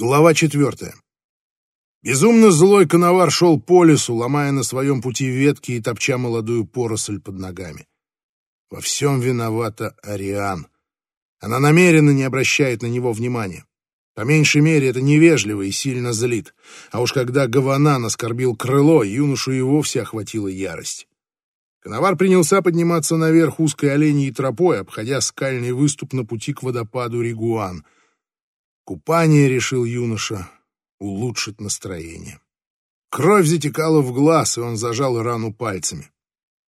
Глава четвертая. Безумно злой коновар шел по лесу, ломая на своем пути ветки и топча молодую поросль под ногами. Во всем виновата Ариан. Она намеренно не обращает на него внимания. По меньшей мере, это невежливо и сильно злит. А уж когда Гаванан оскорбил крыло, юношу и вовсе охватила ярость. Коновар принялся подниматься наверх узкой оленьей тропой, обходя скальный выступ на пути к водопаду Ригуан — Купание, решил юноша, улучшит настроение. Кровь затекала в глаз, и он зажал рану пальцами.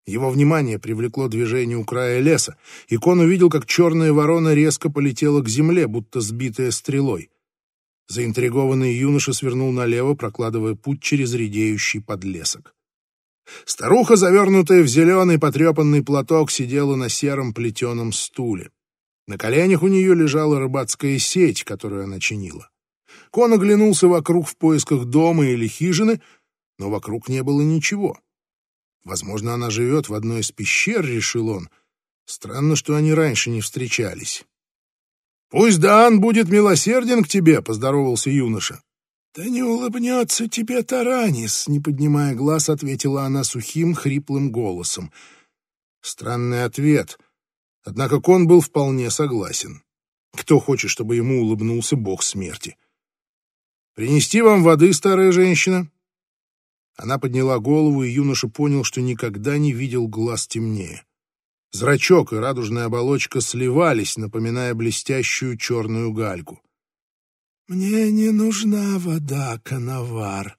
Его внимание привлекло движение у края леса, и Кон увидел, как черная ворона резко полетела к земле, будто сбитая стрелой. Заинтригованный юноша свернул налево, прокладывая путь через редеющий подлесок. Старуха, завернутая в зеленый потрепанный платок, сидела на сером плетеном стуле. На коленях у нее лежала рыбацкая сеть, которую она чинила. Кон оглянулся вокруг в поисках дома или хижины, но вокруг не было ничего. Возможно, она живет в одной из пещер, решил он. Странно, что они раньше не встречались. «Пусть Даан будет милосерден к тебе», — поздоровался юноша. «Да не улыбнется тебе Таранис», — не поднимая глаз, ответила она сухим, хриплым голосом. Странный ответ — Однако Кон был вполне согласен. Кто хочет, чтобы ему улыбнулся бог смерти? «Принести вам воды, старая женщина?» Она подняла голову, и юноша понял, что никогда не видел глаз темнее. Зрачок и радужная оболочка сливались, напоминая блестящую черную гальку. «Мне не нужна вода, Коновар».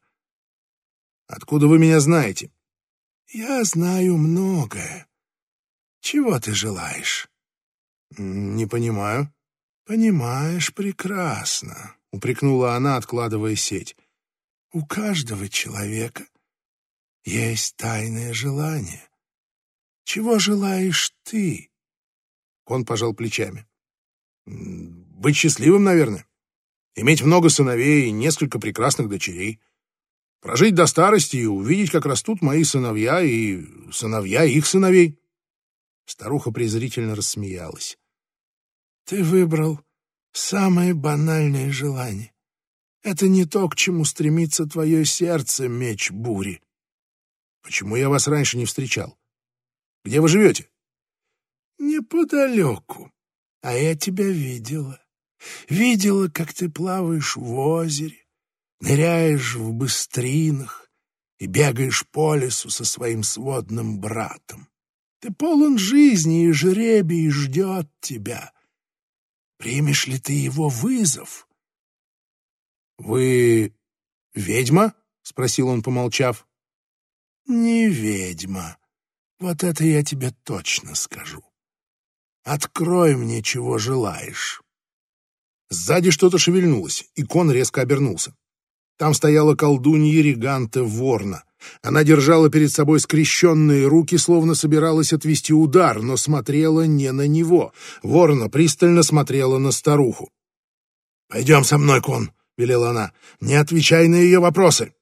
«Откуда вы меня знаете?» «Я знаю многое. Чего ты желаешь? Не понимаю. Понимаешь прекрасно, упрекнула она, откладывая сеть. У каждого человека есть тайное желание. Чего желаешь ты? Он пожал плечами. Быть счастливым, наверное. Иметь много сыновей и несколько прекрасных дочерей. Прожить до старости и увидеть, как растут мои сыновья и сыновья их сыновей. Старуха презрительно рассмеялась. «Ты выбрал самое банальное желание. Это не то, к чему стремится твое сердце, меч бури. Почему я вас раньше не встречал? Где вы живете?» «Неподалеку. А я тебя видела. Видела, как ты плаваешь в озере, ныряешь в быстринах и бегаешь по лесу со своим сводным братом. Ты полон жизни, и жребий ждет тебя. Примешь ли ты его вызов? — Вы ведьма? — спросил он, помолчав. — Не ведьма. Вот это я тебе точно скажу. Открой мне, чего желаешь. Сзади что-то шевельнулось, и кон резко обернулся. Там стояла колдунья Реганта Ворна — она держала перед собой скрещенные руки, словно собиралась отвести удар, но смотрела не на него. Ворона пристально смотрела на старуху. «Пойдем со мной, Кон», — велела она. «Не отвечай на ее вопросы».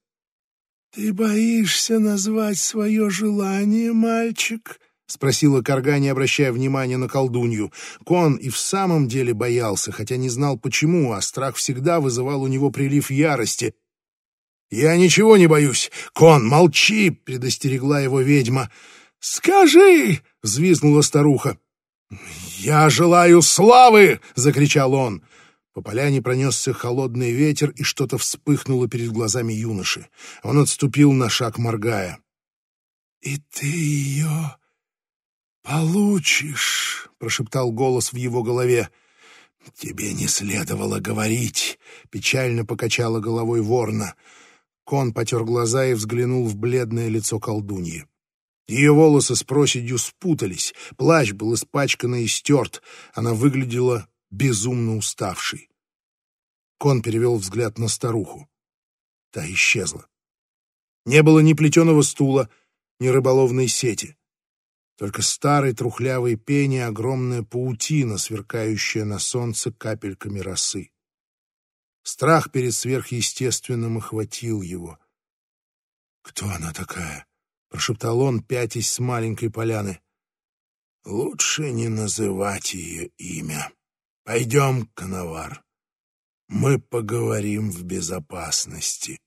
«Ты боишься назвать свое желание, мальчик?» — спросила Карга, не обращая внимания на колдунью. Кон и в самом деле боялся, хотя не знал почему, а страх всегда вызывал у него прилив ярости, «Я ничего не боюсь. Кон, молчи!» — предостерегла его ведьма. «Скажи!» — взвизгнула старуха. «Я желаю славы!» — закричал он. По поляне пронесся холодный ветер, и что-то вспыхнуло перед глазами юноши. Он отступил на шаг, моргая. «И ты ее получишь!» — прошептал голос в его голове. «Тебе не следовало говорить!» — печально покачала головой ворна. Кон потер глаза и взглянул в бледное лицо колдуньи. Ее волосы с проседью спутались, плащ был испачкан и стерт, она выглядела безумно уставшей. Кон перевел взгляд на старуху. Та исчезла. Не было ни плетеного стула, ни рыболовной сети. Только старый трухлявый пень и огромная паутина, сверкающая на солнце капельками росы. Страх перед сверхъестественным охватил его. «Кто она такая?» — прошептал он, пятясь с маленькой поляны. «Лучше не называть ее имя. Пойдем, Коновар. мы поговорим в безопасности.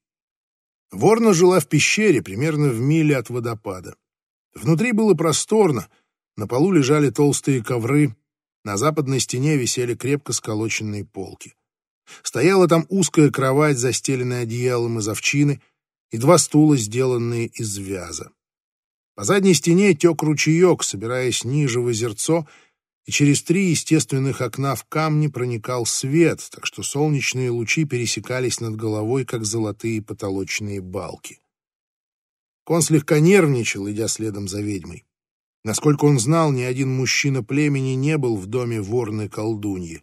Ворна жила в пещере, примерно в миле от водопада. Внутри было просторно, на полу лежали толстые ковры, на западной стене висели крепко сколоченные полки. Стояла там узкая кровать, застеленная одеялом из овчины, и два стула, сделанные из вяза. По задней стене тек ручеек, собираясь ниже в озерцо, и через три естественных окна в камне проникал свет, так что солнечные лучи пересекались над головой, как золотые потолочные балки. Кон слегка нервничал, идя следом за ведьмой. Насколько он знал, ни один мужчина племени не был в доме ворной колдуньи.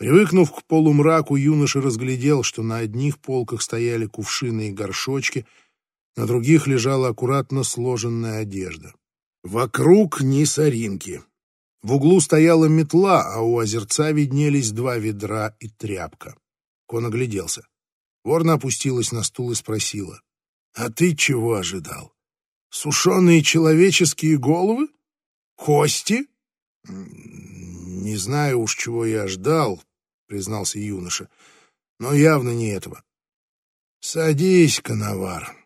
Привыкнув к полумраку, юноша разглядел, что на одних полках стояли кувшины и горшочки, на других лежала аккуратно сложенная одежда. Вокруг ни соринки. В углу стояла метла, а у озерца виднелись два ведра и тряпка. Кон огляделся. Ворна опустилась на стул и спросила. — А ты чего ожидал? Сушеные человеческие головы? Кости? — Не знаю уж, чего я ждал, — признался юноша, — но явно не этого. — Садись, коновар.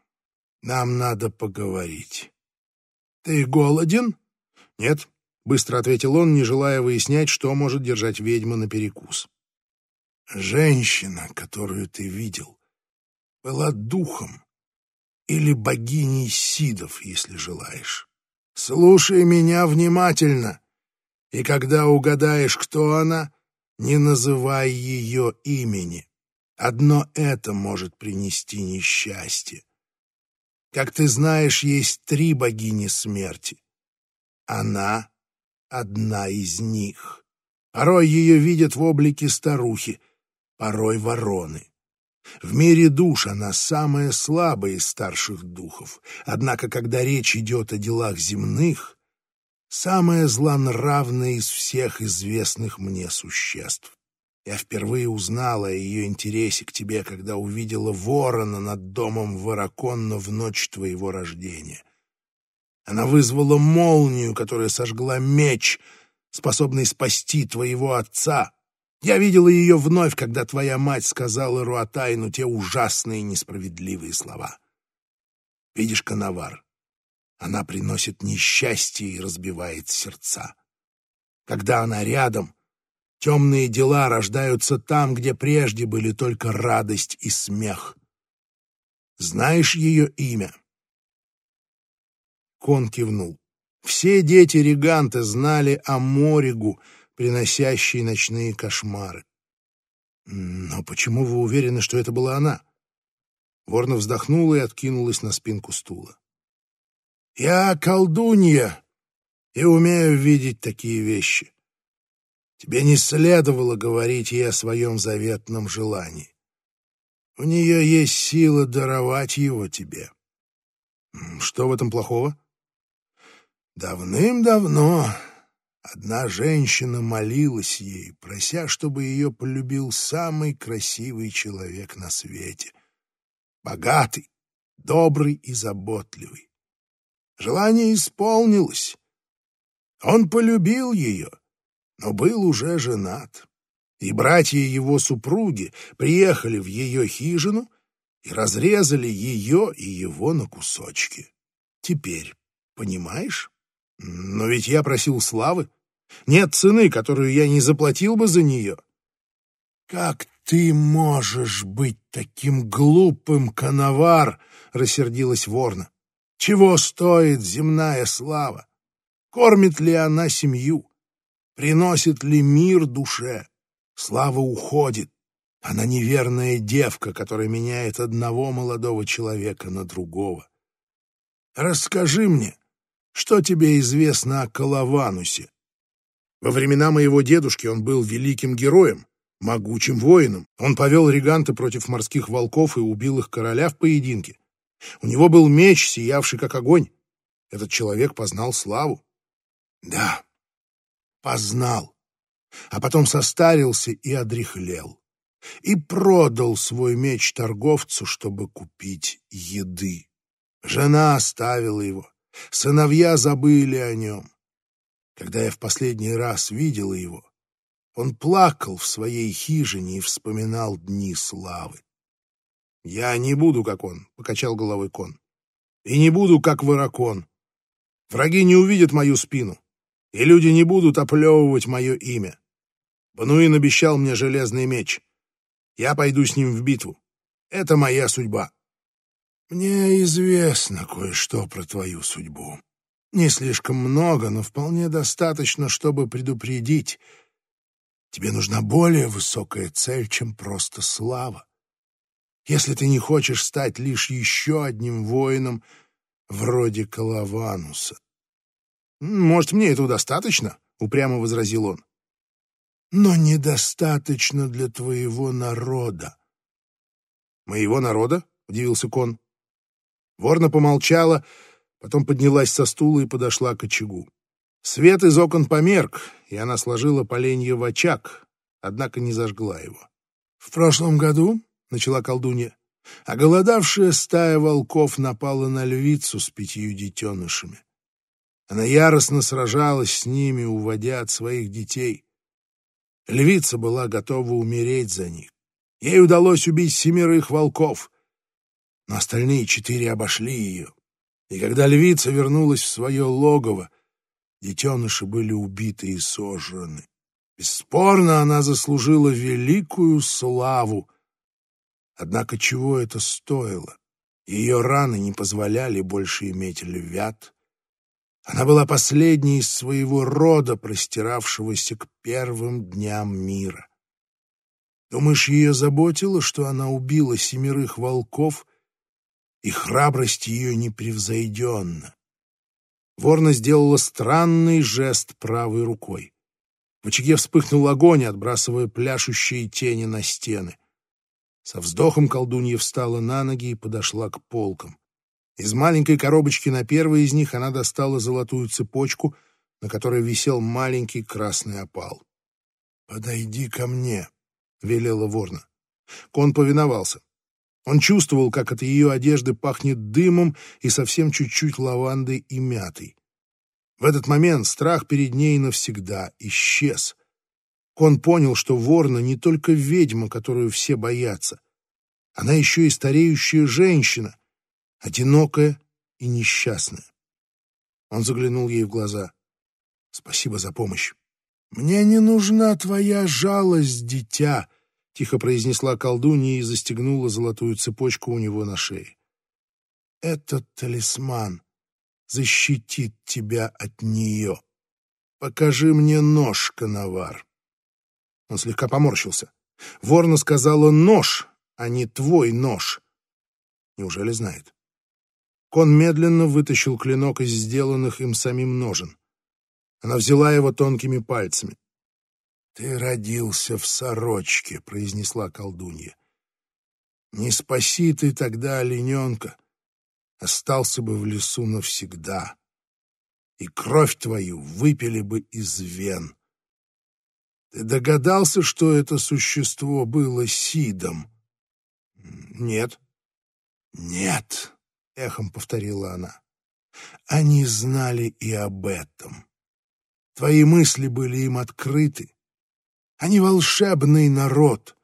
Нам надо поговорить. — Ты голоден? — Нет, — быстро ответил он, не желая выяснять, что может держать ведьма на перекус. «Женщина, которую ты видел, была духом или богиней Сидов, если желаешь. Слушай меня внимательно, и когда угадаешь, кто она, не называй ее имени. Одно это может принести несчастье. Как ты знаешь, есть три богини смерти. Она одна из них. Порой ее видят в облике старухи, порой вороны. В мире душ она самая слабая из старших духов, однако, когда речь идет о делах земных, самая злонравная из всех известных мне существ. Я впервые узнала о ее интересе к тебе, когда увидела ворона над домом Вараконна в ночь твоего рождения — она вызвала молнию, которая сожгла меч, способный спасти твоего отца. Я видела ее вновь, когда твоя мать сказала Руатайну те ужасные несправедливые слова. Видишь, Коновар, она приносит несчастье и разбивает сердца. Когда она рядом, темные дела рождаются там, где прежде были только радость и смех. Знаешь ее имя? Кон кивнул. Все дети Реганта знали о Моригу, приносящей ночные кошмары. Но почему вы уверены, что это была она? Ворна вздохнула и откинулась на спинку стула. Я колдунья и умею видеть такие вещи. Тебе не следовало говорить ей о своем заветном желании. У нее есть сила даровать его тебе. Что в этом плохого? Давным-давно одна женщина молилась ей, прося, чтобы ее полюбил самый красивый человек на свете. Богатый, добрый и заботливый. Желание исполнилось. Он полюбил ее, но был уже женат. И братья его супруги приехали в ее хижину и разрезали ее и его на кусочки. Теперь, понимаешь? Но ведь я просил славы. Нет цены, которую я не заплатил бы за нее. Как ты можешь быть таким глупым, коновар? Рассердилась ворна. Чего стоит земная слава? Кормит ли она семью? Приносит ли мир душе? Слава уходит. Она неверная девка, которая меняет одного молодого человека на другого. Расскажи мне, что тебе известно о Калаванусе? Во времена моего дедушки он был великим героем, могучим воином. Он повел реганты против морских волков и убил их короля в поединке. У него был меч, сиявший как огонь. Этот человек познал славу. Да, познал. А потом состарился и одряхлел. И продал свой меч торговцу, чтобы купить еды. Жена оставила его. Сыновья забыли о нем. Когда я в последний раз видела его, Он плакал в своей хижине и вспоминал дни славы. «Я не буду, как он», — покачал головой кон. «И не буду, как Выракон. Враги не увидят мою спину, и люди не будут оплевывать мое имя. Бануин обещал мне железный меч. Я пойду с ним в битву. Это моя судьба». «Мне известно кое-что про твою судьбу. Не слишком много, но вполне достаточно, чтобы предупредить. Тебе нужна более высокая цель, чем просто слава. Если ты не хочешь стать лишь еще одним воином вроде Калавануса. «Может, мне этого достаточно?» — упрямо возразил он. «Но недостаточно для твоего народа». «Моего народа?» — удивился Кон. Ворна помолчала, потом поднялась со стула и подошла к очагу. Свет из окон померк, и она сложила поленье в очаг, однако не зажгла его. «В прошлом году, — начала колдунья, — оголодавшая стая волков напала на львицу с пятью детенышами. Она яростно сражалась с ними, уводя от своих детей. Львица была готова умереть за них. Ей удалось убить семерых волков, но остальные четыре обошли ее. И когда львица вернулась в свое логово, детеныши были убиты и сожраны. Бесспорно, она заслужила великую славу. Однако чего это стоило? Ее раны не позволяли больше иметь львят. Она была последней из своего рода, простиравшегося к первым дням мира. Думаешь, ее заботило, что она убила семерых волков и храбрость ее непревзойденна. Ворна сделала странный жест правой рукой. В очаге вспыхнул огонь, отбрасывая пляшущие тени на стены. Со вздохом колдунья встала на ноги и подошла к полкам. Из маленькой коробочки на первой из них она достала золотую цепочку, на которой висел маленький красный опал. «Подойди ко мне», — велела ворна. Кон повиновался. Он чувствовал, как от ее одежды пахнет дымом и совсем чуть-чуть лавандой и мятой. В этот момент страх перед ней навсегда исчез. Кон понял, что Ворна не только ведьма, которую все боятся. Она еще и стареющая женщина, одинокая и несчастная. Он заглянул ей в глаза. «Спасибо за помощь». «Мне не нужна твоя жалость, дитя», — тихо произнесла колдунья и застегнула золотую цепочку у него на шее. «Этот талисман защитит тебя от нее. Покажи мне нож, Коновар». Он слегка поморщился. Ворна сказала «нож», а не «твой нож». Неужели знает? Кон медленно вытащил клинок из сделанных им самим ножен. Она взяла его тонкими пальцами. «Ты родился в сорочке», — произнесла колдунья. «Не спаси ты тогда олененка, остался бы в лесу навсегда, и кровь твою выпили бы из вен. Ты догадался, что это существо было Сидом?» «Нет». «Нет», — эхом повторила она. «Они знали и об этом. Твои мысли были им открыты, они волшебный народ.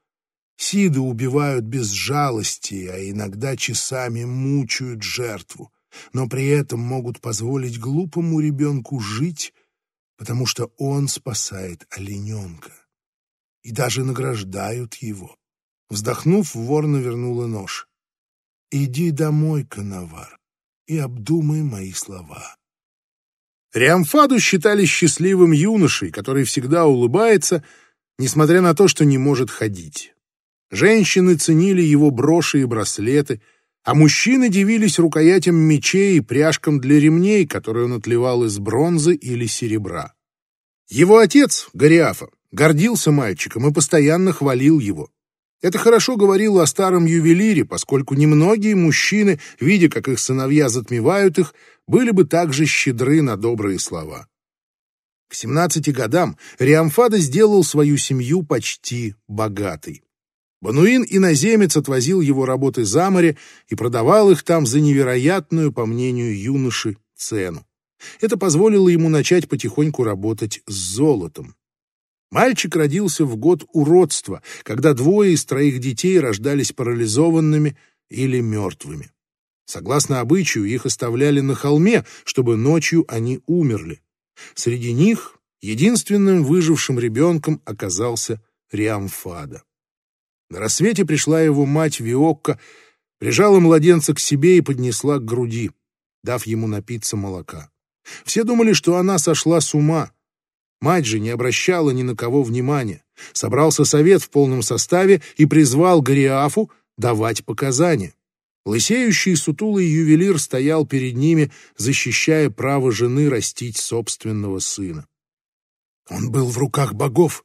Сиды убивают без жалости, а иногда часами мучают жертву, но при этом могут позволить глупому ребенку жить, потому что он спасает олененка. И даже награждают его. Вздохнув, ворна вернула нож. «Иди домой, Коновар, и обдумай мои слова». Риамфаду считали счастливым юношей, который всегда улыбается, несмотря на то, что не может ходить. Женщины ценили его броши и браслеты, а мужчины дивились рукоятям мечей и пряжкам для ремней, которые он отливал из бронзы или серебра. Его отец, Гориафа, гордился мальчиком и постоянно хвалил его. Это хорошо говорило о старом ювелире, поскольку немногие мужчины, видя, как их сыновья затмевают их, были бы также щедры на добрые слова. К 17 годам Риамфада сделал свою семью почти богатой. Бануин иноземец отвозил его работы за море и продавал их там за невероятную, по мнению юноши, цену. Это позволило ему начать потихоньку работать с золотом. Мальчик родился в год уродства, когда двое из троих детей рождались парализованными или мертвыми. Согласно обычаю, их оставляли на холме, чтобы ночью они умерли. Среди них единственным выжившим ребенком оказался Риамфада. На рассвете пришла его мать Виокка, прижала младенца к себе и поднесла к груди, дав ему напиться молока. Все думали, что она сошла с ума. Мать же не обращала ни на кого внимания. Собрался совет в полном составе и призвал Гориафу давать показания. Лысеющий сутулый ювелир стоял перед ними, защищая право жены растить собственного сына. Он был в руках богов.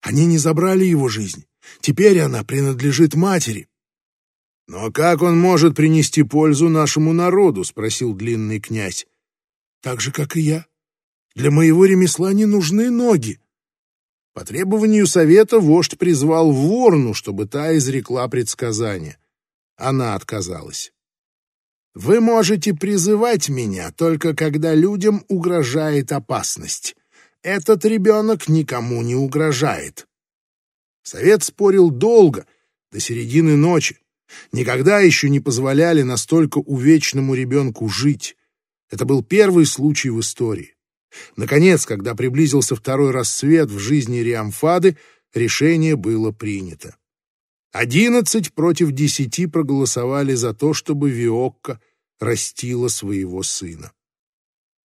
Они не забрали его жизнь. Теперь она принадлежит матери. «Но как он может принести пользу нашему народу?» — спросил длинный князь. «Так же, как и я. Для моего ремесла не нужны ноги». По требованию совета вождь призвал ворну, чтобы та изрекла предсказание. Она отказалась. «Вы можете призывать меня только когда людям угрожает опасность. Этот ребенок никому не угрожает». Совет спорил долго, до середины ночи. Никогда еще не позволяли настолько увечному ребенку жить. Это был первый случай в истории. Наконец, когда приблизился второй рассвет в жизни Риамфады, решение было принято. Одиннадцать против десяти проголосовали за то, чтобы Виокка растила своего сына.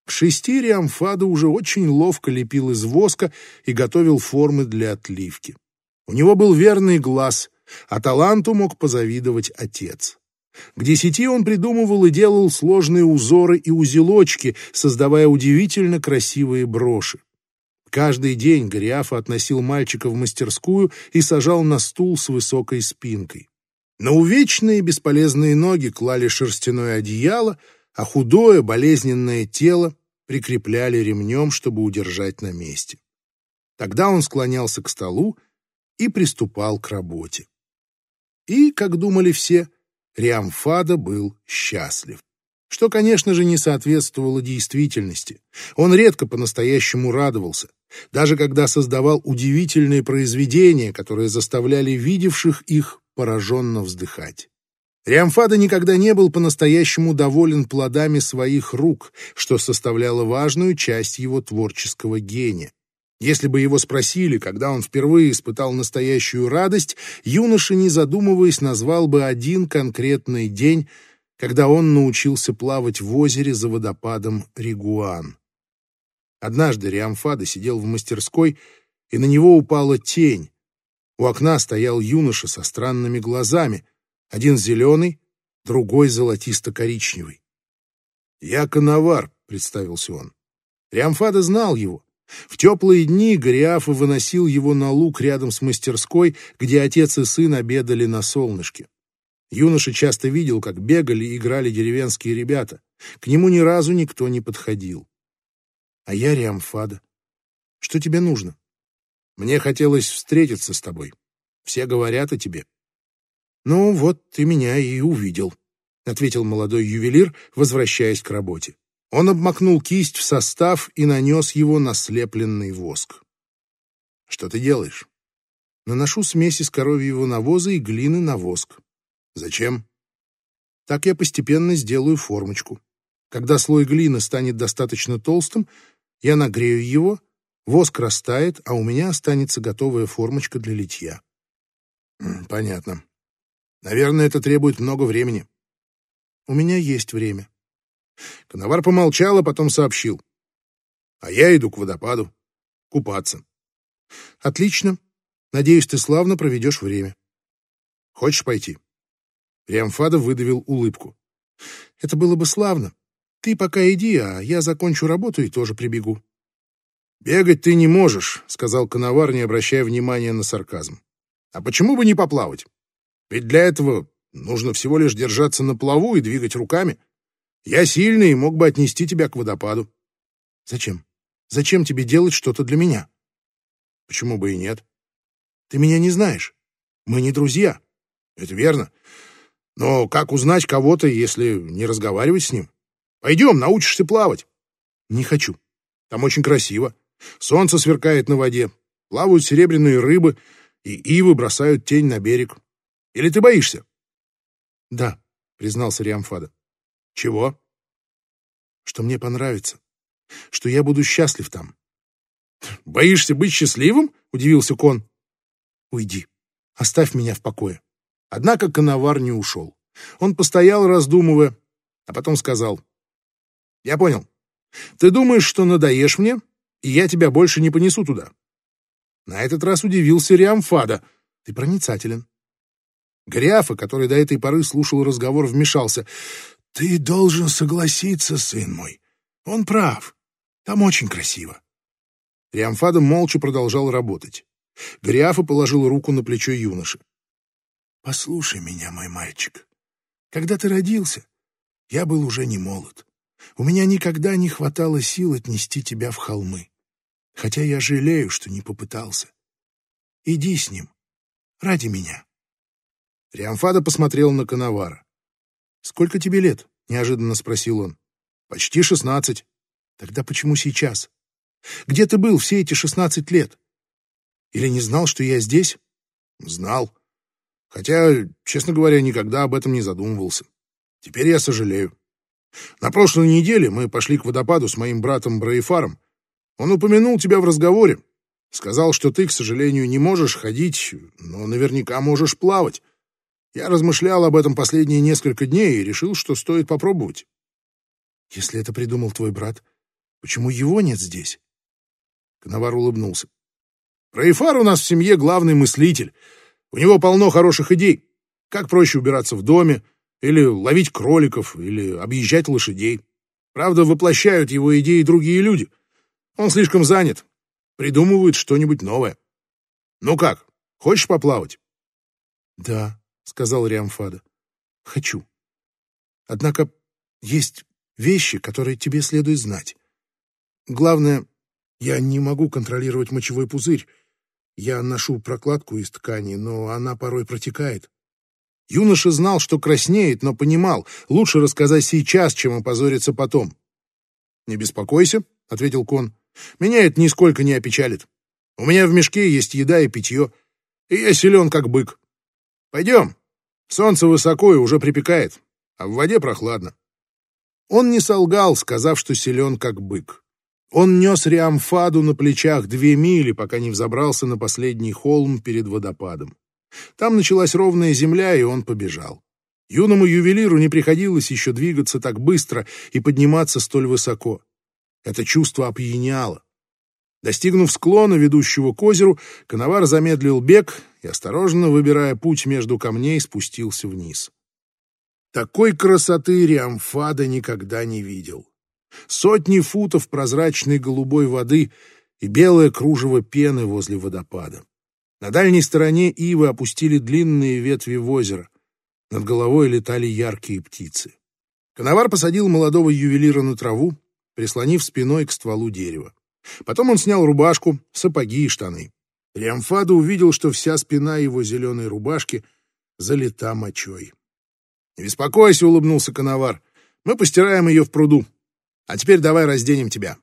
К шести Риамфада уже очень ловко лепил из воска и готовил формы для отливки. У него был верный глаз, а таланту мог позавидовать отец. К десяти он придумывал и делал сложные узоры и узелочки, создавая удивительно красивые броши. Каждый день Гориафа относил мальчика в мастерскую и сажал на стул с высокой спинкой. На увечные бесполезные ноги клали шерстяное одеяло, а худое болезненное тело прикрепляли ремнем, чтобы удержать на месте. Тогда он склонялся к столу и приступал к работе. И, как думали все, Риамфада был счастлив что, конечно же, не соответствовало действительности. Он редко по-настоящему радовался, даже когда создавал удивительные произведения, которые заставляли видевших их пораженно вздыхать. Риамфада никогда не был по-настоящему доволен плодами своих рук, что составляло важную часть его творческого гения. Если бы его спросили, когда он впервые испытал настоящую радость, юноша, не задумываясь, назвал бы один конкретный день, когда он научился плавать в озере за водопадом Ригуан. Однажды Риамфада сидел в мастерской, и на него упала тень. У окна стоял юноша со странными глазами, один зеленый, другой золотисто-коричневый. «Я Коновар», — представился он. Риамфада знал его. В теплые дни Гориафа выносил его на луг рядом с мастерской, где отец и сын обедали на солнышке. Юноша часто видел, как бегали и играли деревенские ребята. К нему ни разу никто не подходил. А я Риамфада. Что тебе нужно? Мне хотелось встретиться с тобой. Все говорят о тебе. Ну, вот ты меня и увидел, — ответил молодой ювелир, возвращаясь к работе. Он обмакнул кисть в состав и нанес его на слепленный воск. Что ты делаешь? Наношу смесь из коровьего навоза и глины на воск. Зачем? Так я постепенно сделаю формочку. Когда слой глины станет достаточно толстым, я нагрею его, воск растает, а у меня останется готовая формочка для литья. Понятно. Наверное, это требует много времени. У меня есть время. Коновар помолчал, а потом сообщил. А я иду к водопаду. Купаться. Отлично. Надеюсь, ты славно проведешь время. Хочешь пойти? Риамфада выдавил улыбку. «Это было бы славно. Ты пока иди, а я закончу работу и тоже прибегу». «Бегать ты не можешь», — сказал Коновар, не обращая внимания на сарказм. «А почему бы не поплавать? Ведь для этого нужно всего лишь держаться на плаву и двигать руками. Я сильный и мог бы отнести тебя к водопаду». «Зачем? Зачем тебе делать что-то для меня?» «Почему бы и нет?» «Ты меня не знаешь. Мы не друзья». «Это верно. Но как узнать кого-то, если не разговаривать с ним? Пойдем, научишься плавать. Не хочу. Там очень красиво. Солнце сверкает на воде. Плавают серебряные рыбы, и ивы бросают тень на берег. Или ты боишься? — Да, — признался Риамфада. — Чего? — Что мне понравится. Что я буду счастлив там. — Боишься быть счастливым? — удивился Кон. — Уйди. Оставь меня в покое. Однако коновар не ушел. Он постоял, раздумывая, а потом сказал. — Я понял. Ты думаешь, что надоешь мне, и я тебя больше не понесу туда. На этот раз удивился Риамфада. Ты проницателен. Гряфа, который до этой поры слушал разговор, вмешался. Ты должен согласиться, сын мой. Он прав. Там очень красиво. Риамфада молча продолжал работать. Гряфа положил руку на плечо юноши. «Послушай меня, мой мальчик. Когда ты родился, я был уже не молод. У меня никогда не хватало сил отнести тебя в холмы. Хотя я жалею, что не попытался. Иди с ним. Ради меня». Риамфада посмотрел на Коновара. «Сколько тебе лет?» — неожиданно спросил он. «Почти шестнадцать». «Тогда почему сейчас? Где ты был все эти шестнадцать лет? Или не знал, что я здесь?» «Знал. Хотя, честно говоря, никогда об этом не задумывался. Теперь я сожалею. На прошлой неделе мы пошли к водопаду с моим братом Браифаром. Он упомянул тебя в разговоре. Сказал, что ты, к сожалению, не можешь ходить, но наверняка можешь плавать. Я размышлял об этом последние несколько дней и решил, что стоит попробовать. Если это придумал твой брат, почему его нет здесь? Коновар улыбнулся. Раифар у нас в семье главный мыслитель. У него полно хороших идей. Как проще убираться в доме, или ловить кроликов, или объезжать лошадей. Правда, воплощают его идеи другие люди. Он слишком занят. Придумывает что-нибудь новое. Ну как, хочешь поплавать? Да, сказал Риамфада. Хочу. Однако есть вещи, которые тебе следует знать. Главное, я не могу контролировать мочевой пузырь. Я ношу прокладку из ткани, но она порой протекает. Юноша знал, что краснеет, но понимал, лучше рассказать сейчас, чем опозориться потом. «Не беспокойся», — ответил Кон. «Меня это нисколько не опечалит. У меня в мешке есть еда и питье, и я силен, как бык. Пойдем, Солнце высоко и уже припекает, а в воде прохладно. Он не солгал, сказав, что силен как бык. Он нес Риамфаду на плечах две мили, пока не взобрался на последний холм перед водопадом. Там началась ровная земля, и он побежал. Юному ювелиру не приходилось еще двигаться так быстро и подниматься столь высоко. Это чувство опьяняло. Достигнув склона, ведущего к озеру, коновар замедлил бег и, осторожно выбирая путь между камней, спустился вниз. Такой красоты Риамфада никогда не видел. Сотни футов прозрачной голубой воды и белое кружево пены возле водопада. На дальней стороне ивы опустили длинные ветви в озеро. Над головой летали яркие птицы. Коновар посадил молодого ювелира на траву, прислонив спиной к стволу дерева. Потом он снял рубашку, сапоги и штаны. Риамфада увидел, что вся спина его зеленой рубашки залита мочой. «Не беспокойся», — улыбнулся коновар. «Мы постираем ее в пруду. А теперь давай разденем тебя».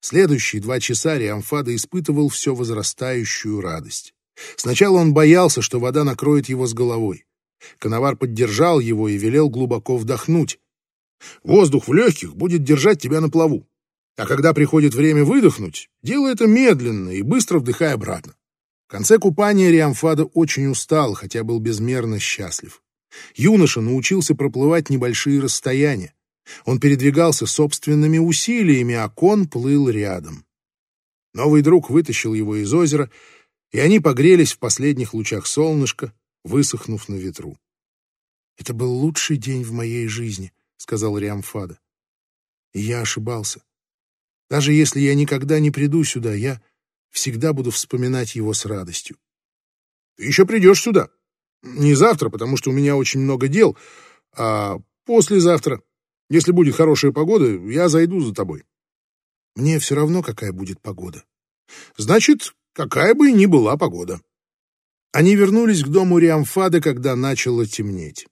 Следующие два часа Риамфада испытывал все возрастающую радость. Сначала он боялся, что вода накроет его с головой. Коновар поддержал его и велел глубоко вдохнуть. «Воздух в легких будет держать тебя на плаву. А когда приходит время выдохнуть, делай это медленно и быстро вдыхай обратно. В конце купания Риамфада очень устал, хотя был безмерно счастлив. Юноша научился проплывать небольшие расстояния. Он передвигался собственными усилиями, а кон плыл рядом. Новый друг вытащил его из озера, и они погрелись в последних лучах солнышка, высохнув на ветру. «Это был лучший день в моей жизни», — сказал Риамфада. И я ошибался. Даже если я никогда не приду сюда, я всегда буду вспоминать его с радостью. Ты еще придешь сюда. Не завтра, потому что у меня очень много дел, а послезавтра. Если будет хорошая погода, я зайду за тобой. Мне все равно, какая будет погода. Значит, какая бы ни была погода. Они вернулись к дому Риамфада, когда начало темнеть.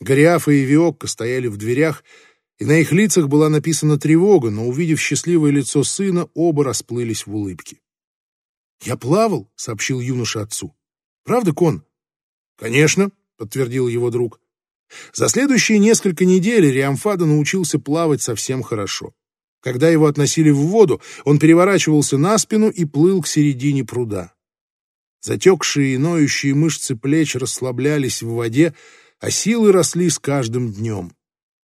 Гориафа и Виокка стояли в дверях, и на их лицах была написана тревога, но, увидев счастливое лицо сына, оба расплылись в улыбке. «Я плавал», — сообщил юноша отцу. «Правда, Кон?» «Конечно», — подтвердил его друг. За следующие несколько недель Риамфада научился плавать совсем хорошо. Когда его относили в воду, он переворачивался на спину и плыл к середине пруда. Затекшие и ноющие мышцы плеч расслаблялись в воде, а силы росли с каждым днем.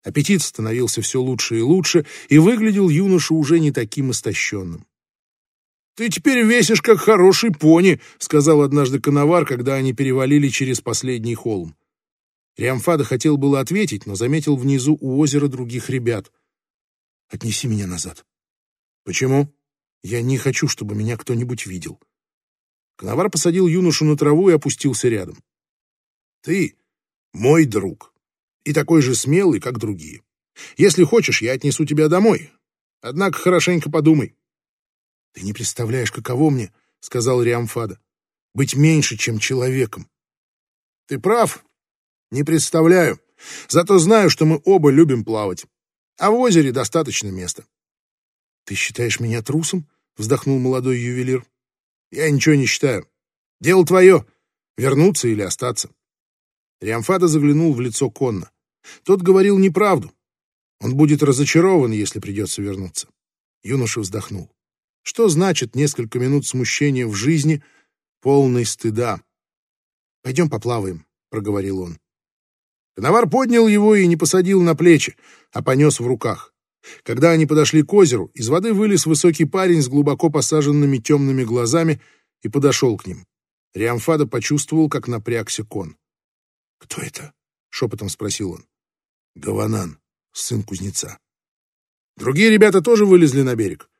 Аппетит становился все лучше и лучше, и выглядел юноша уже не таким истощенным. «Ты теперь весишь, как хороший пони», — сказал однажды коновар, когда они перевалили через последний холм. Риамфада хотел было ответить, но заметил внизу у озера других ребят. «Отнеси меня назад». «Почему?» «Я не хочу, чтобы меня кто-нибудь видел». Коновар посадил юношу на траву и опустился рядом. «Ты мой друг, и такой же смелый, как другие. Если хочешь, я отнесу тебя домой. Однако хорошенько подумай. «Ты не представляешь, каково мне, — сказал Риамфада, — быть меньше, чем человеком». «Ты прав. Не представляю. Зато знаю, что мы оба любим плавать. А в озере достаточно места». «Ты считаешь меня трусом?» — вздохнул молодой ювелир. «Я ничего не считаю. Дело твое — вернуться или остаться». Риамфада заглянул в лицо Конна. Тот говорил неправду. Он будет разочарован, если придется вернуться. Юноша вздохнул. Что значит несколько минут смущения в жизни, полной стыда? «Пойдем поплаваем», — проговорил он. Коновар поднял его и не посадил на плечи, а понес в руках. Когда они подошли к озеру, из воды вылез высокий парень с глубоко посаженными темными глазами и подошел к ним. Риамфада почувствовал, как напрягся кон. «Кто это?» — шепотом спросил он. «Гаванан, сын кузнеца». Другие ребята тоже вылезли на берег.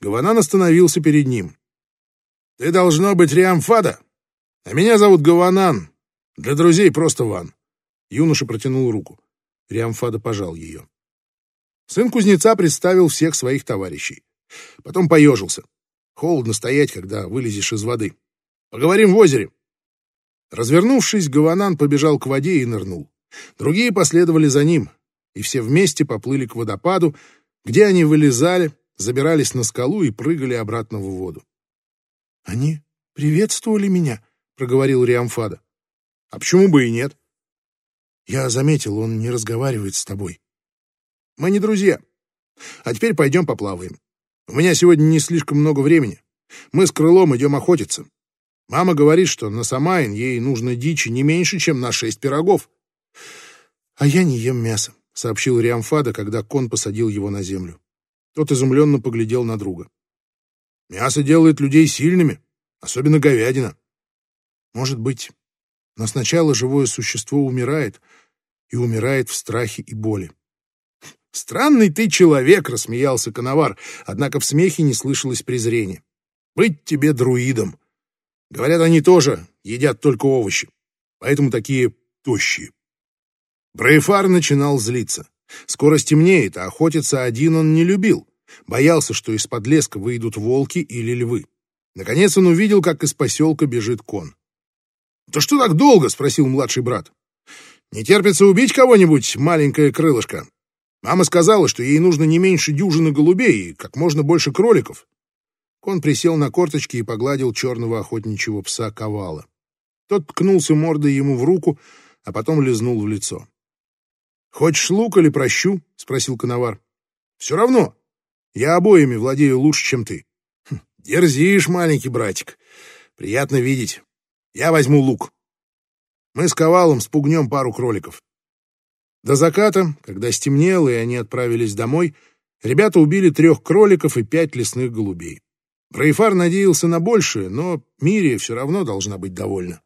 Гаванан остановился перед ним. «Ты должно быть Риамфада, а меня зовут Гаванан. Для друзей просто Ван». Юноша протянул руку. Риамфада пожал ее. Сын кузнеца представил всех своих товарищей. Потом поежился. Холодно стоять, когда вылезешь из воды. Поговорим в озере. Развернувшись, Гаванан побежал к воде и нырнул. Другие последовали за ним, и все вместе поплыли к водопаду, где они вылезали, забирались на скалу и прыгали обратно в воду. «Они приветствовали меня», — проговорил Риамфада. «А почему бы и нет?» «Я заметил, он не разговаривает с тобой». «Мы не друзья. А теперь пойдем поплаваем. У меня сегодня не слишком много времени. Мы с Крылом идем охотиться. Мама говорит, что на Самайн ей нужно дичи не меньше, чем на шесть пирогов». «А я не ем мясо», — сообщил Риамфада, когда кон посадил его на землю. Тот изумленно поглядел на друга. «Мясо делает людей сильными, особенно говядина». «Может быть, но сначала живое существо умирает, и умирает в страхе и боли». «Странный ты человек!» — рассмеялся Коновар, однако в смехе не слышалось презрения. «Быть тебе друидом! Говорят, они тоже едят только овощи, поэтому такие тощие». Брейфар начинал злиться. Скоро стемнеет, а охотиться один он не любил. Боялся, что из-под леска выйдут волки или львы. Наконец он увидел, как из поселка бежит кон. «Да что так долго?» — спросил младший брат. «Не терпится убить кого-нибудь, маленькое крылышко. Мама сказала, что ей нужно не меньше дюжины голубей и как можно больше кроликов». Кон присел на корточки и погладил черного охотничьего пса Ковала. Тот ткнулся мордой ему в руку, а потом лизнул в лицо. «Хочешь лук или прощу?» — спросил коновар. «Все равно. Я обоими владею лучше, чем ты». Хм, «Дерзишь, маленький братик. Приятно видеть. Я возьму лук. Мы с Ковалом спугнем пару кроликов». До заката, когда стемнело и они отправились домой, ребята убили трех кроликов и пять лесных голубей. Брейфар надеялся на большее, но Мирия все равно должна быть довольна.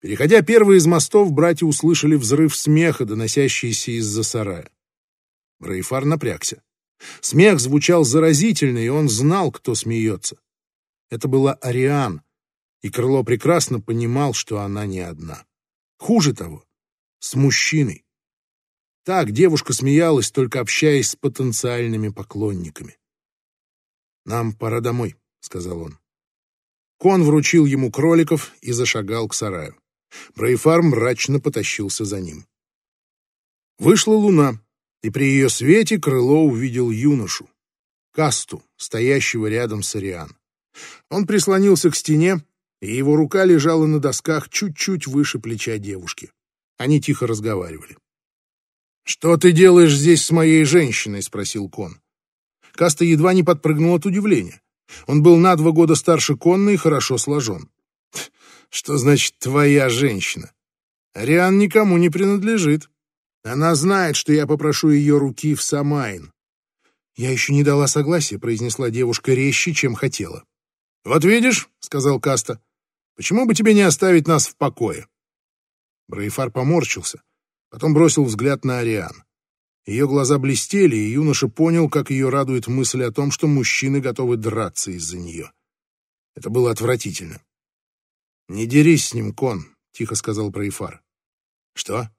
Переходя первый из мостов, братья услышали взрыв смеха, доносящийся из-за сарая. Брейфар напрягся. Смех звучал заразительно, и он знал, кто смеется. Это была Ариан, и Крыло прекрасно понимал, что она не одна. Хуже того, с мужчиной. Так девушка смеялась, только общаясь с потенциальными поклонниками. «Нам пора домой», — сказал он. Кон вручил ему кроликов и зашагал к сараю. Брейфар мрачно потащился за ним. Вышла луна, и при ее свете Крыло увидел юношу, Касту, стоящего рядом с Ариан. Он прислонился к стене, и его рука лежала на досках чуть-чуть выше плеча девушки. Они тихо разговаривали. «Что ты делаешь здесь с моей женщиной?» — спросил Кон. Каста едва не подпрыгнул от удивления. Он был на два года старше Конна и хорошо сложен. «Что значит «твоя женщина»?» Ариан никому не принадлежит. Она знает, что я попрошу ее руки в Самайн. «Я еще не дала согласия», — произнесла девушка резче, чем хотела. «Вот видишь», — сказал Каста, — «почему бы тебе не оставить нас в покое?» Брейфар поморщился, потом бросил взгляд на Ариан. Ее глаза блестели, и юноша понял, как ее радует мысль о том, что мужчины готовы драться из-за нее. Это было отвратительно. «Не дерись с ним, Кон», — тихо сказал Брейфар. «Что?»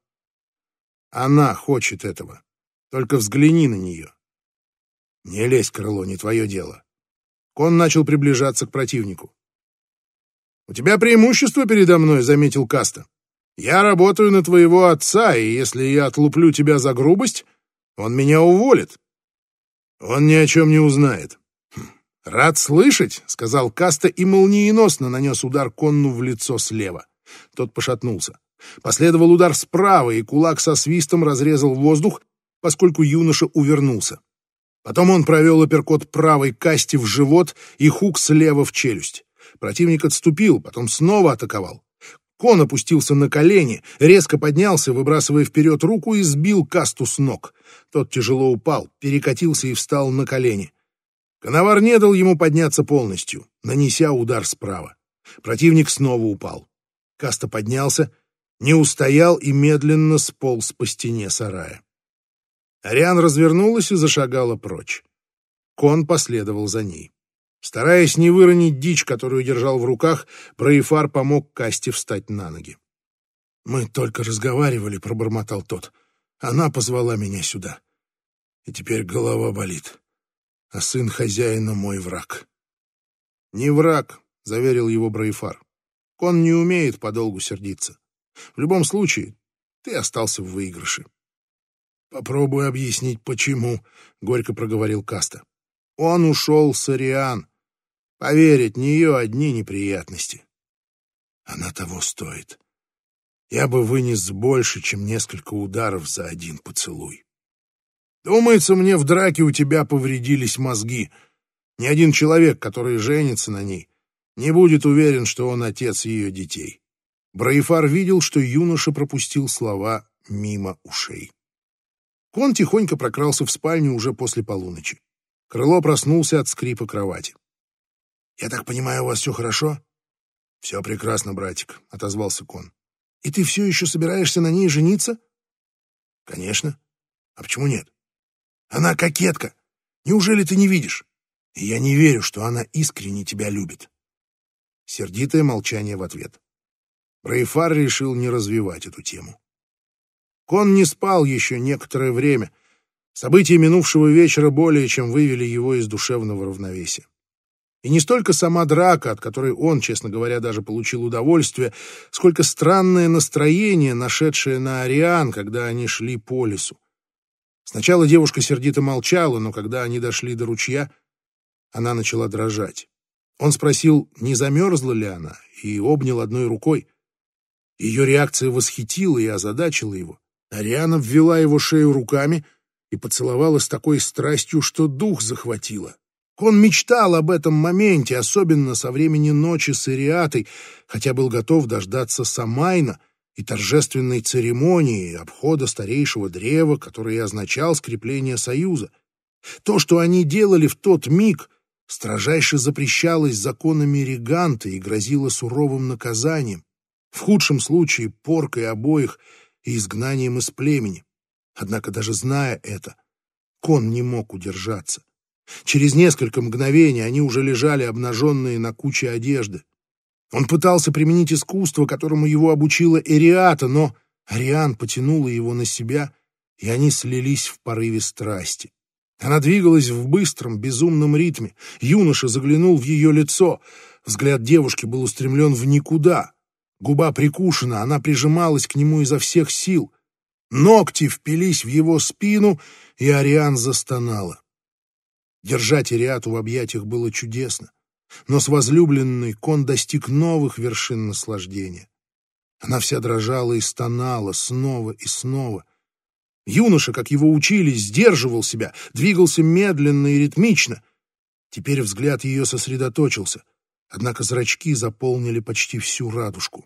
«Она хочет этого. Только взгляни на нее». «Не лезь, крыло, не твое дело». Кон начал приближаться к противнику. «У тебя преимущество передо мной», — заметил Каста. «Я работаю на твоего отца, и если я отлуплю тебя за грубость, он меня уволит. Он ни о чем не узнает. «Рад слышать», — сказал Каста и молниеносно нанес удар конну в лицо слева. Тот пошатнулся. Последовал удар справа, и кулак со свистом разрезал воздух, поскольку юноша увернулся. Потом он провел апперкот правой касти в живот и хук слева в челюсть. Противник отступил, потом снова атаковал. Кон опустился на колени, резко поднялся, выбрасывая вперед руку и сбил касту с ног. Тот тяжело упал, перекатился и встал на колени. Коновар не дал ему подняться полностью, нанеся удар справа. Противник снова упал. Каста поднялся, не устоял и медленно сполз по стене сарая. Ариан развернулась и зашагала прочь. Кон последовал за ней. Стараясь не выронить дичь, которую держал в руках, Проефар помог Касте встать на ноги. «Мы только разговаривали», — пробормотал тот. «Она позвала меня сюда. И теперь голова болит. А сын хозяина мой враг». «Не враг», — заверил его Браефар. «Кон не умеет подолгу сердиться. В любом случае, ты остался в выигрыше». «Попробуй объяснить, почему», — горько проговорил Каста. «Он ушел с Ариан. Поверь, от нее одни неприятности». «Она того стоит. Я бы вынес больше, чем несколько ударов за один поцелуй». «Думается, мне в драке у тебя повредились мозги. Ни один человек, который женится на ней, не будет уверен, что он отец ее детей». Браифар видел, что юноша пропустил слова мимо ушей. Кон тихонько прокрался в спальню уже после полуночи. Крыло проснулся от скрипа кровати. «Я так понимаю, у вас все хорошо?» «Все прекрасно, братик», — отозвался Кон. «И ты все еще собираешься на ней жениться?» «Конечно. А почему нет? Она кокетка. Неужели ты не видишь? И я не верю, что она искренне тебя любит». Сердитое молчание в ответ. Рейфар решил не развивать эту тему. Кон не спал еще некоторое время. События минувшего вечера более чем вывели его из душевного равновесия. И не столько сама драка, от которой он, честно говоря, даже получил удовольствие, сколько странное настроение, нашедшее на Ариан, когда они шли по лесу. Сначала девушка сердито молчала, но когда они дошли до ручья, она начала дрожать. Он спросил, не замерзла ли она, и обнял одной рукой. Ее реакция восхитила и озадачила его. Ариана ввела его шею руками и поцеловала с такой страстью, что дух захватило. Он мечтал об этом моменте, особенно со времени ночи с Ириатой, хотя был готов дождаться Самайна и торжественной церемонии обхода старейшего древа, который и означал скрепление союза. То, что они делали в тот миг, строжайше запрещалось законами Реганта и грозило суровым наказанием, в худшем случае поркой обоих — и изгнанием из племени. Однако даже зная это, Кон не мог удержаться. Через несколько мгновений они уже лежали обнаженные на куче одежды. Он пытался применить искусство, которому его обучила Эриата, но Ариан потянула его на себя, и они слились в порыве страсти. Она двигалась в быстром, безумном ритме. Юноша заглянул в ее лицо. Взгляд девушки был устремлен в никуда. Губа прикушена, она прижималась к нему изо всех сил. Ногти впились в его спину, и Ариан застонала. Держать Ириату в объятиях было чудесно. Но с возлюбленной Кон достиг новых вершин наслаждения. Она вся дрожала и стонала снова и снова. Юноша, как его учили, сдерживал себя, двигался медленно и ритмично. Теперь взгляд ее сосредоточился, однако зрачки заполнили почти всю радужку.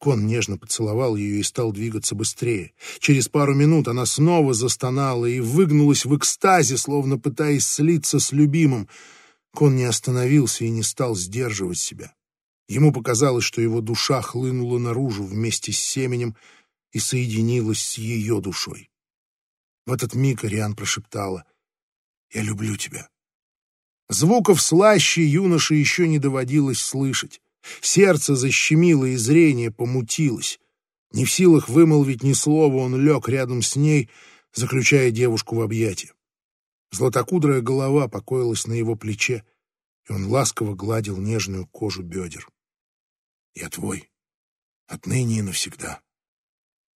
Кон нежно поцеловал ее и стал двигаться быстрее. Через пару минут она снова застонала и выгнулась в экстазе, словно пытаясь слиться с любимым. Кон не остановился и не стал сдерживать себя. Ему показалось, что его душа хлынула наружу вместе с семенем и соединилась с ее душой. В этот миг Ариан прошептала «Я люблю тебя». Звуков слаще юноше еще не доводилось слышать. Сердце защемило и зрение помутилось. Не в силах вымолвить ни слова, он лег рядом с ней, заключая девушку в объятия. Златокудрая голова покоилась на его плече, и он ласково гладил нежную кожу бедер. «Я твой. Отныне и навсегда».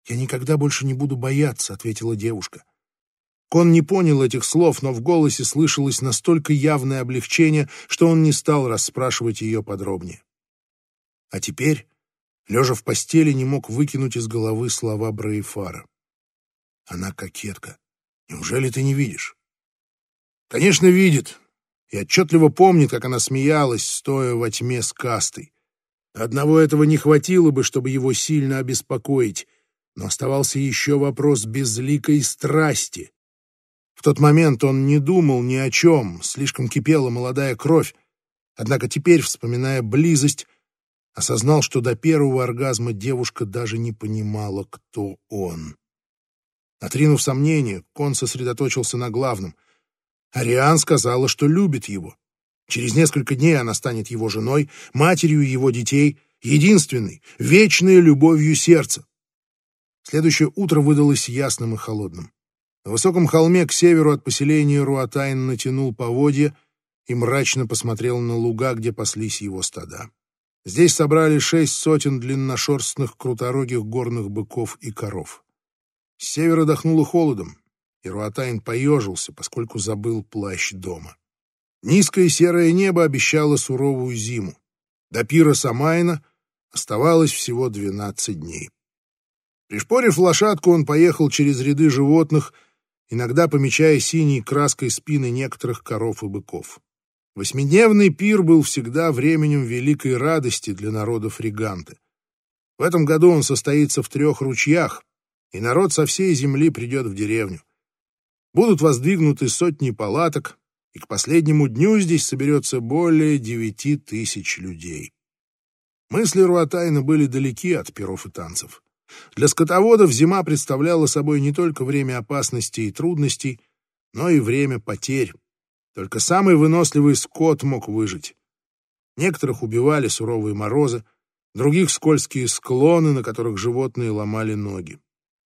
«Я никогда больше не буду бояться», — ответила девушка. Кон не понял этих слов, но в голосе слышалось настолько явное облегчение, что он не стал расспрашивать ее подробнее. А теперь, лежа в постели, не мог выкинуть из головы слова Брейфара. Она кокетка. Неужели ты не видишь? Конечно, видит. И отчетливо помнит, как она смеялась, стоя во тьме с кастой. Одного этого не хватило бы, чтобы его сильно обеспокоить, но оставался еще вопрос безликой страсти. В тот момент он не думал ни о чем, слишком кипела молодая кровь, однако теперь, вспоминая близость, осознал, что до первого оргазма девушка даже не понимала, кто он. Отринув сомнения, Кон сосредоточился на главном. Ариан сказала, что любит его. Через несколько дней она станет его женой, матерью его детей, единственной, вечной любовью сердца. Следующее утро выдалось ясным и холодным. На высоком холме к северу от поселения Руатайн натянул поводья и мрачно посмотрел на луга, где паслись его стада. Здесь собрали шесть сотен длинношерстных круторогих горных быков и коров. С севера дохнуло холодом, и Руатайн поежился, поскольку забыл плащ дома. Низкое серое небо обещало суровую зиму. До пира Самайна оставалось всего двенадцать дней. Пришпорив лошадку, он поехал через ряды животных, иногда помечая синей краской спины некоторых коров и быков. Восьмидневный пир был всегда временем великой радости для народов Риганты. В этом году он состоится в трех ручьях, и народ со всей земли придет в деревню. Будут воздвигнуты сотни палаток, и к последнему дню здесь соберется более девяти тысяч людей. Мысли Руатайна были далеки от перов и танцев. Для скотоводов зима представляла собой не только время опасностей и трудностей, но и время потерь. Только самый выносливый скот мог выжить. Некоторых убивали суровые морозы, других — скользкие склоны, на которых животные ломали ноги.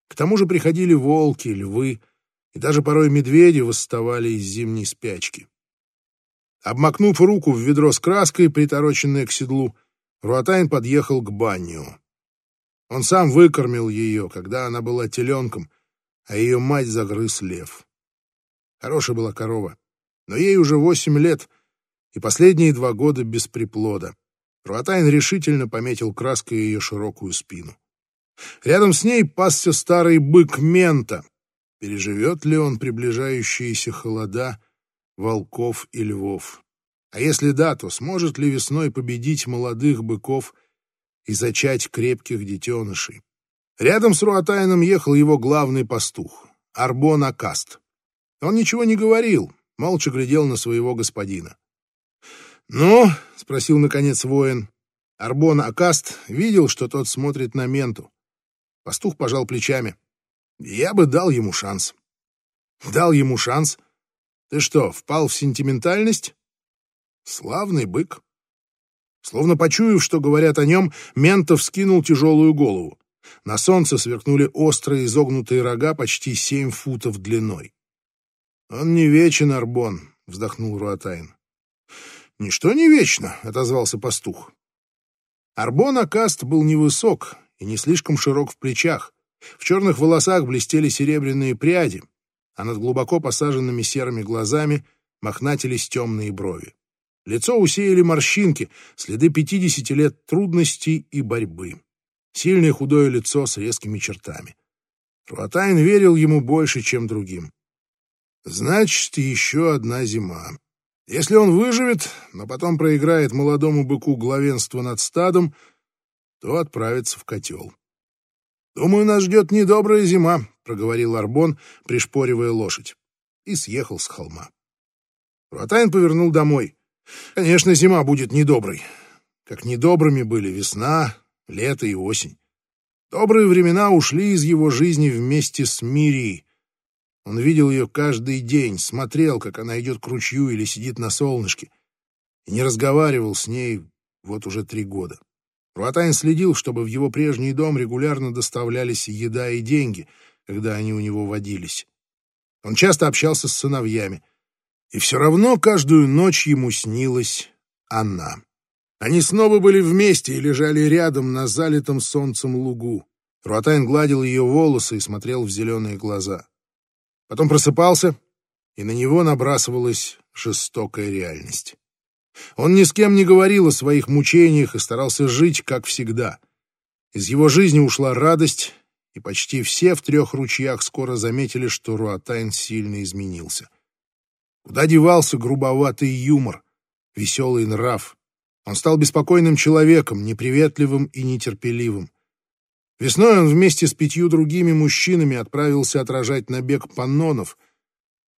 К тому же приходили волки, львы, и даже порой медведи восставали из зимней спячки. Обмакнув руку в ведро с краской, притороченное к седлу, Руатайн подъехал к баню. Он сам выкормил ее, когда она была теленком, а ее мать загрыз лев. Хорошая была корова но ей уже восемь лет и последние два года без приплода. Руатайн решительно пометил краской ее широкую спину. Рядом с ней пасся старый бык Мента. Переживет ли он приближающиеся холода волков и львов? А если да, то сможет ли весной победить молодых быков и зачать крепких детенышей? Рядом с Руатайном ехал его главный пастух — Арбон Акаст. Он ничего не говорил, молча глядел на своего господина. «Ну?» — спросил, наконец, воин. Арбон Акаст видел, что тот смотрит на менту. Пастух пожал плечами. «Я бы дал ему шанс». «Дал ему шанс? Ты что, впал в сентиментальность?» «Славный бык». Словно почуяв, что говорят о нем, Ментов вскинул тяжелую голову. На солнце сверкнули острые изогнутые рога почти семь футов длиной. «Он не вечен, Арбон», — вздохнул Руатайн. «Ничто не вечно», — отозвался пастух. Арбон Акаст был невысок и не слишком широк в плечах. В черных волосах блестели серебряные пряди, а над глубоко посаженными серыми глазами мохнатились темные брови. Лицо усеяли морщинки, следы пятидесяти лет трудностей и борьбы. Сильное худое лицо с резкими чертами. Руатайн верил ему больше, чем другим. Значит, еще одна зима. Если он выживет, но потом проиграет молодому быку главенство над стадом, то отправится в котел. «Думаю, нас ждет недобрая зима», — проговорил Арбон, пришпоривая лошадь, и съехал с холма. Руатайн повернул домой. Конечно, зима будет недоброй. Как недобрыми были весна, лето и осень. Добрые времена ушли из его жизни вместе с Мирией. Он видел ее каждый день, смотрел, как она идет к ручью или сидит на солнышке, и не разговаривал с ней вот уже три года. Руатайн следил, чтобы в его прежний дом регулярно доставлялись еда и деньги, когда они у него водились. Он часто общался с сыновьями, и все равно каждую ночь ему снилась она. Они снова были вместе и лежали рядом на залитом солнцем лугу. Руатайн гладил ее волосы и смотрел в зеленые глаза. Потом просыпался, и на него набрасывалась жестокая реальность. Он ни с кем не говорил о своих мучениях и старался жить, как всегда. Из его жизни ушла радость, и почти все в трех ручьях скоро заметили, что Руатайн сильно изменился. Куда девался грубоватый юмор, веселый нрав? Он стал беспокойным человеком, неприветливым и нетерпеливым. Весной он вместе с пятью другими мужчинами отправился отражать набег паннонов.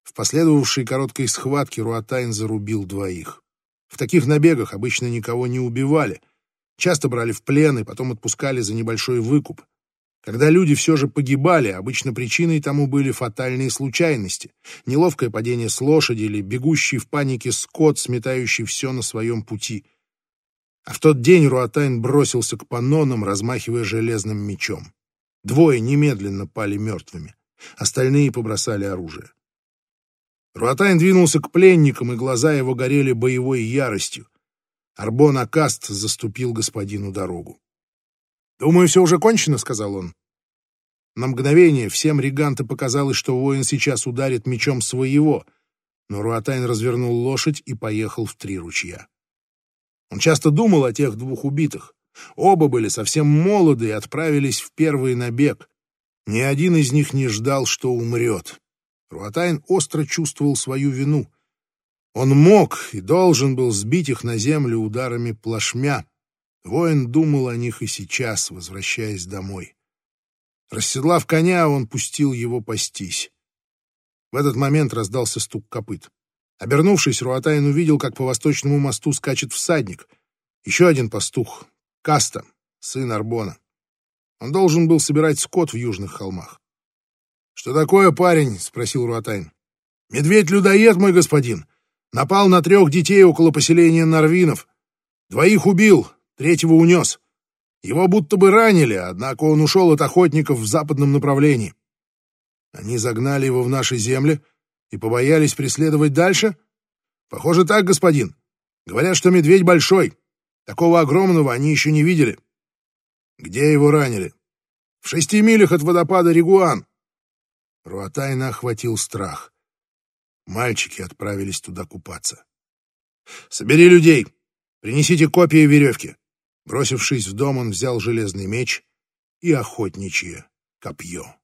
В последовавшей короткой схватке Руатайн зарубил двоих. В таких набегах обычно никого не убивали. Часто брали в плен и потом отпускали за небольшой выкуп. Когда люди все же погибали, обычно причиной тому были фатальные случайности. Неловкое падение с лошади или бегущий в панике скот, сметающий все на своем пути. А в тот день Руатайн бросился к панонам, размахивая железным мечом. Двое немедленно пали мертвыми. Остальные побросали оружие. Руатайн двинулся к пленникам, и глаза его горели боевой яростью. Арбон Акаст заступил господину дорогу. «Думаю, все уже кончено», — сказал он. На мгновение всем Риганте показалось, что воин сейчас ударит мечом своего, но Руатайн развернул лошадь и поехал в три ручья. Он часто думал о тех двух убитых. Оба были совсем молоды и отправились в первый набег. Ни один из них не ждал, что умрет. Руатайн остро чувствовал свою вину. Он мог и должен был сбить их на землю ударами плашмя, Воин думал о них и сейчас, возвращаясь домой. Расседлав коня, он пустил его пастись. В этот момент раздался стук копыт. Обернувшись, Руатайн увидел, как по восточному мосту скачет всадник. Еще один пастух — Каста, сын Арбона. Он должен был собирать скот в южных холмах. «Что такое, парень?» — спросил Руатайн. «Медведь-людоед, мой господин. Напал на трех детей около поселения Нарвинов. Двоих убил, Третьего унес. Его будто бы ранили, однако он ушел от охотников в западном направлении. Они загнали его в наши земли и побоялись преследовать дальше? Похоже так, господин. Говорят, что медведь большой. Такого огромного они еще не видели. Где его ранили? В шести милях от водопада Ригуан. Руатайна охватил страх. Мальчики отправились туда купаться. «Собери людей! Принесите копии веревки!» Бросившись в дом, он взял железный меч и охотничье копье.